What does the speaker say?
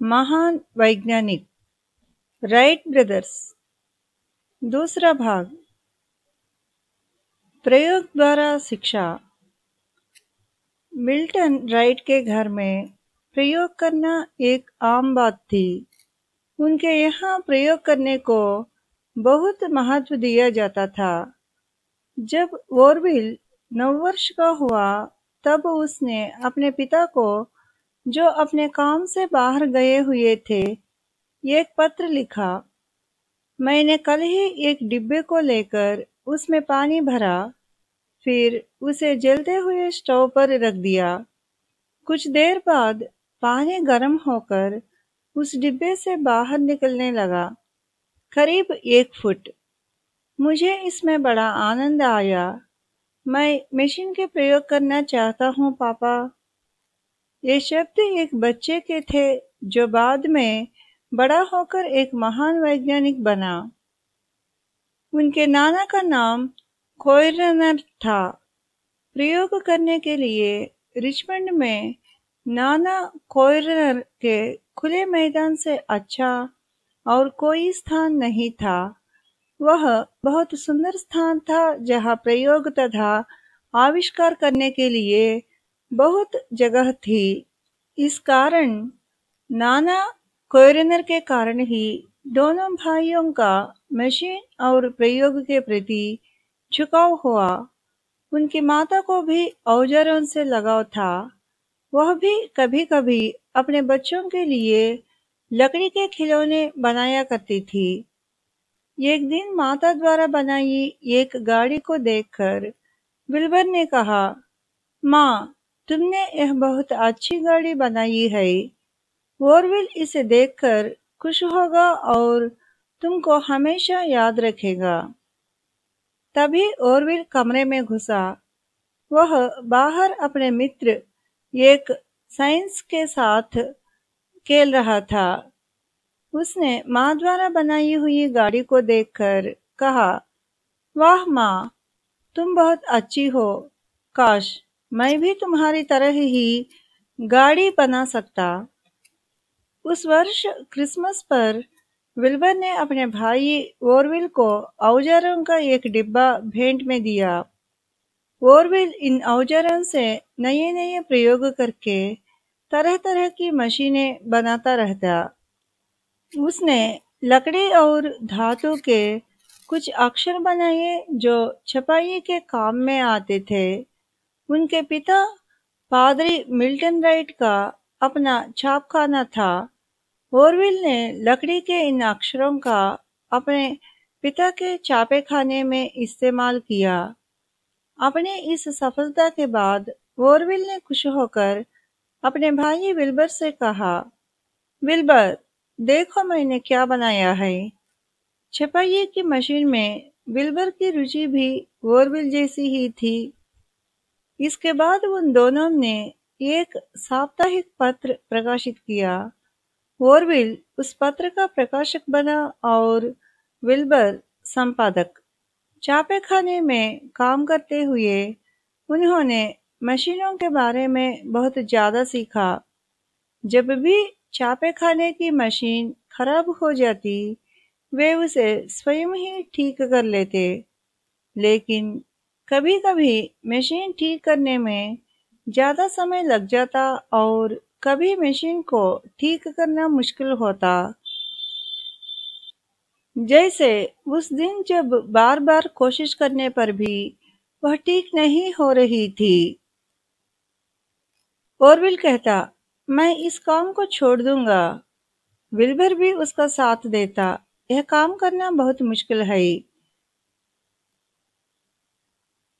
महान वैज्ञानिक Wright brothers. दूसरा भाग, प्रयोग द्वारा शिक्षा। मिल्टन राइट के घर में प्रयोग करना एक आम बात थी। उनके यहाँ प्रयोग करने को बहुत महत्व दिया जाता था। जब वोरविल नौ वर्ष का हुआ, तब उसने अपने पिता को जो अपने काम से बाहर गए हुए थे। एक पत्र लिखा, मैंने कल ही एक डिब्बे को लेकर उसमें पानी भरा, फिर उसे जलते हुए स्टोव पर रख दिया। कुछ देर बाद पानी गर्म होकर उस डिब्बे से बाहर निकलने लगा, करीब एक फुट। मुझे इसमें बड़ा आनंद आया। मैं मशीन के प्रयोग करना चाहता हूँ, पापा। ये शब्द एक बच्चे के थे जो बाद में बड़ा होकर एक महान वैज्ञानिक बना। उनके नाना का नाम कोयरनर था। प्रयोग करने के लिए रिचमंड में नाना कोयरनर के खुले मैदान से अच्छा और कोई स्थान नहीं था। वह बहुत सुंदर स्थान था जहाँ प्रयोग तथा आविष्कार करने के लिए बहुत जगह थी। इस कारण नाना कोयरनर के कारण ही दोनों भाइयों का मशीन और प्रयोग के प्रति झुकाव हुआ। उनकी माता को भी औजारों से लगाव था। वह भी कभी कभी अपने बच्चों के लिए लकड़ी के खिलौने बनाया करती थी। एक दिन माता द्वारा बनाई एक गाड़ी को देखकर बिल्बर ने कहा, माँ तुमने यह बहुत अच्छी गाड़ी बनाई है। वोरविल इसे देखकर खुश होगा और तुमको हमेशा याद रखेगा। तभी ओरविल कमरे में घुसा। वह बाहर अपने मित्र एक साइंस के साथ खेल रहा था। उसने माँ द्वारा बनाई हुई गाड़ी को देखकर कहा, वाह माँ, तुम बहुत अच्छी हो। काश मैं भी तुम्हारी तरह ही गाड़ी बना सकता। उस वर्ष क्रिसमस पर विल्बर ने अपने भाई वोरविल को औजारों का एक डिब्बा भेंट में दिया। वोरविल इन औजारों से नए नए प्रयोग करके तरह तरह की मशीनें बनाता रहता। उसने लकड़ी और धातु के कुछ अक्षर बनाए जो छपाई के काम में आते थे। उनके पिता पादरी मिल्टन राइट का अपना छापखाना था। ओरविल ने लकड़ी के इन अक्षरों का अपने पिता के छापे खाने में इस्तेमाल किया। अपने इस सफलता के बाद ओरविल ने खुश होकर अपने भाई विल्बर से कहा, विल्बर, देखो मैंने क्या बनाया है। छपाई की मशीन में विल्बर की रुचि भी वोरविल जैसी ही थी। इसके बाद उन दोनों ने एक साप्ताहिक पत्र प्रकाशित किया। वोरविल उस पत्र का प्रकाशक बना और विल्बर संपादक। चापे खाने में काम करते हुए उन्होंने मशीनों के बारे में बहुत ज़्यादा सीखा। जब भी चापे खाने की मशीन खराब हो जाती, वे उसे स्वयं ही ठीक कर लेते। लेकिन कभी कभी मशीन ठीक करने में ज़्यादा समय लग जाता और कभी मशीन को ठीक करना मुश्किल होता। जैसे उस दिन जब बार बार कोशिश करने पर भी वह ठीक नहीं हो रही थी। ओरविल कहता, मैं इस काम को छोड़ दूँगा। विल्बर भी उसका साथ देता, यह काम करना बहुत मुश्किल है।